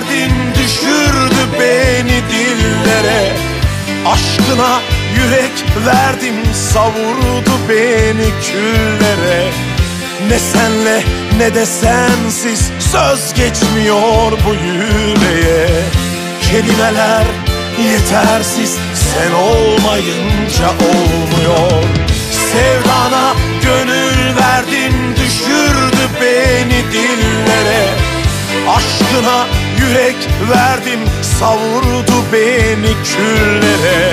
verdin düşürdü beni dillere. Aşkına yürek verdim savurdu beni küllere. Ne senle ne de sensiz söz geçmiyor bu yüreğe. Kelimeler yetersiz sen olmayınca olmuyor. Sevdana gönül verdin düşürdü beni dillere. Aşkına yürek verdim savurdu beni küllere.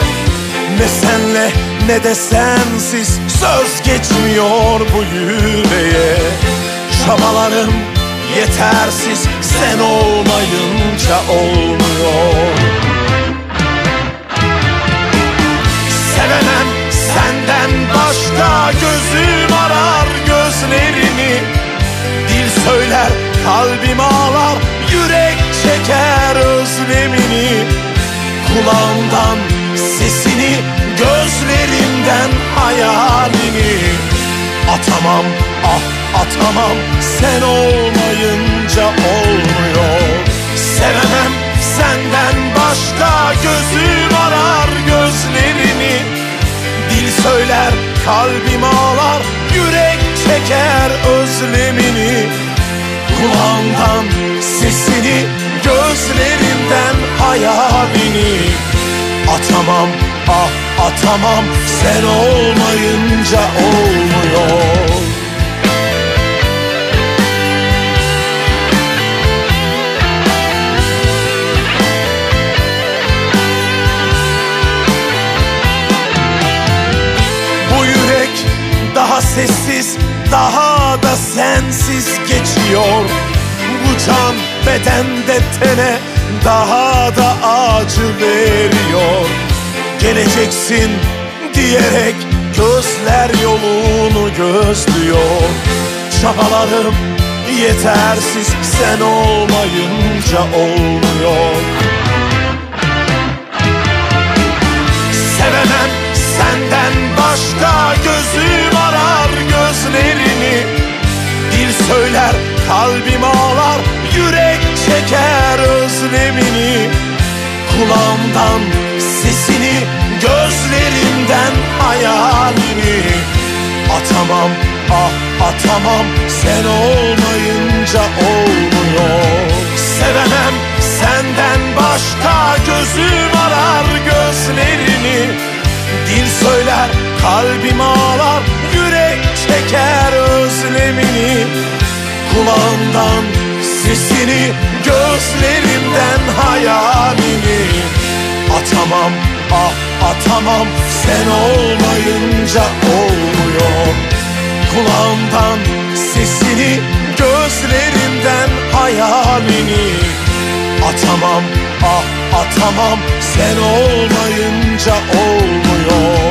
Ne senle ne de sensiz söz geçmiyor bu yüreğe. Çabalarım yetersiz sen olmayınca olmuyor Kulağımdan sesini gözlerimden hayalini. Atamam ah atamam sen olmayınca olmuyor. Sevemem senden başka gözüm arar gözlerini. Dil söyler kalbim ağlar yürek çeker özlemini. Kulağımdan sesini gözlerimden hayalini Atamam ah atamam. Sen olmayınca olmuyor. Daha sessiz daha da sensiz geçiyor. Bu can bedende tene daha da acı veriyor. Geleceksin diyerek gözler yolunu gözlüyor. Çabalarım yetersiz sen olmayınca olmuyor. Sevemem senden başka gözüm arar gözlerini. Dil söyler kalbim Kulağımdan sesini gözlerimden hayalini Atamam ah atamam. Sen olmayınca olmuyor. Sevemem senden başka gözüm arar gözlerini. Dil söyler kalbim ağlar yürek çeker özlemini. Kulağımdan sesini gözlerimden hayalini Atamam ah atamam. Sen olmayınca olmuyor. Kulağımdan sesini gözlerimden hayalini. Atamam ah atamam. Sen olmayınca olmuyor